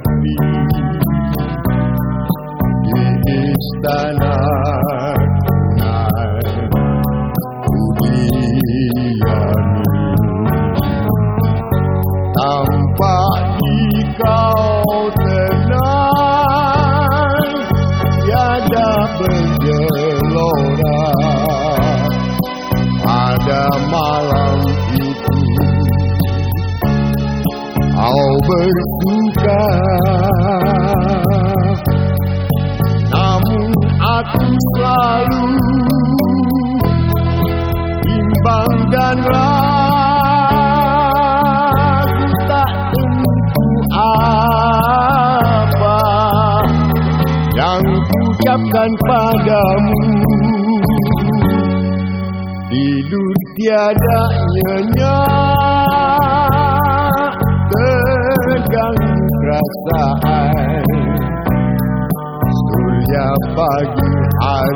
di istana kunai kudiani tampak di kau tenang tiada bergelora pada malam itu kau berdua. Bersuka aku selalu bimbang dan ragu tak tentu apa yang ucapkan padamu. Tidur tiada nyenyak perasaan surya hari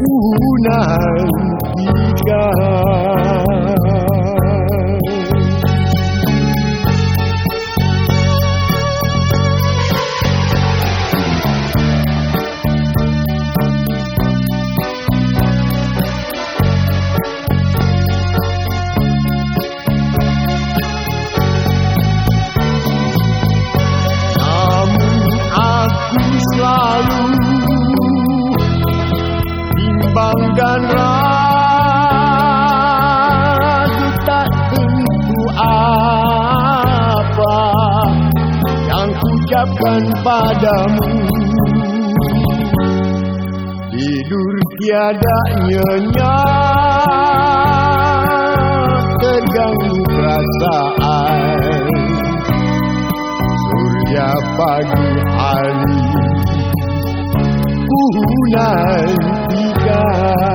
ku dan ragu tak tentu apa yang kucapkan padamu. Tidur tiada nyenyak terganggu perasaan. Surya pagi hari ku Surya sky.